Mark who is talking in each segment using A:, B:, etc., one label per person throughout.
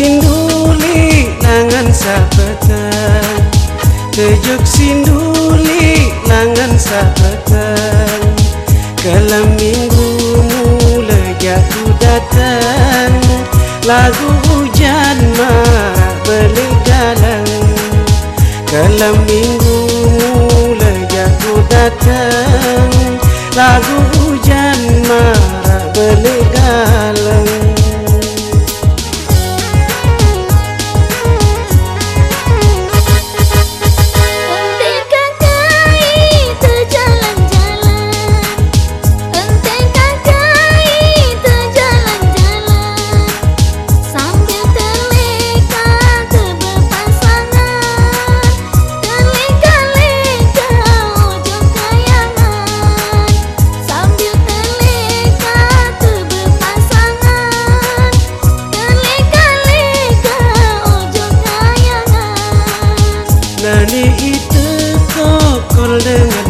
A: sinduli nangan sapeta Tejuk sinduli nangan sapeta Kalam minggu mula jatuh datang. Lagu hujan ma beli dalang. Kalam minggu mula jatuh datang. Lagu hujan holding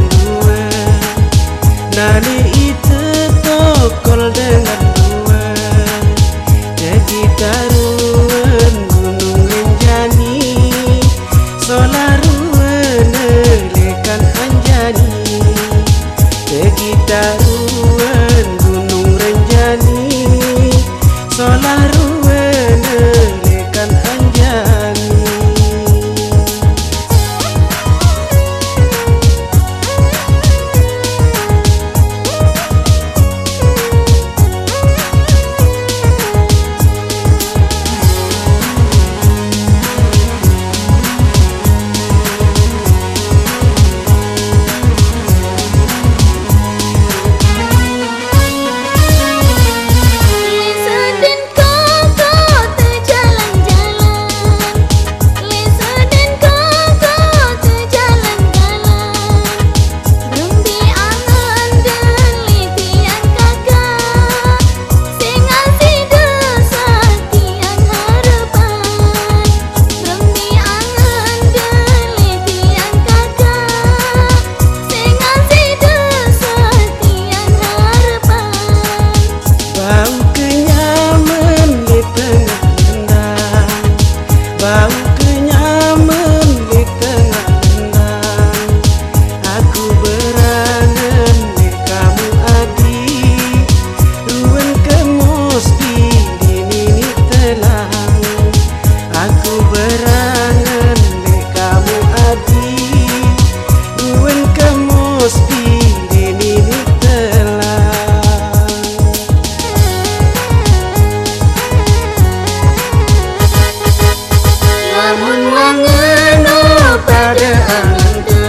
A: Lamun wangeno pada angan te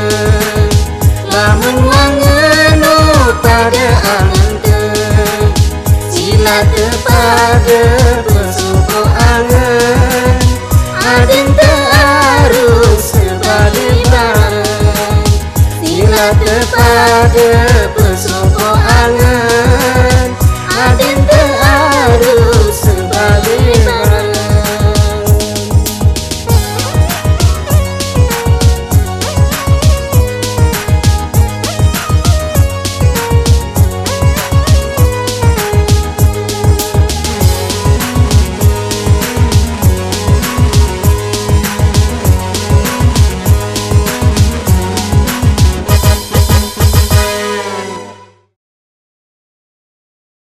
A: Lamun wangeno pada angan te Sila te pada pesuko angan Adin te arus sebalik bareng Sila te pada pesuko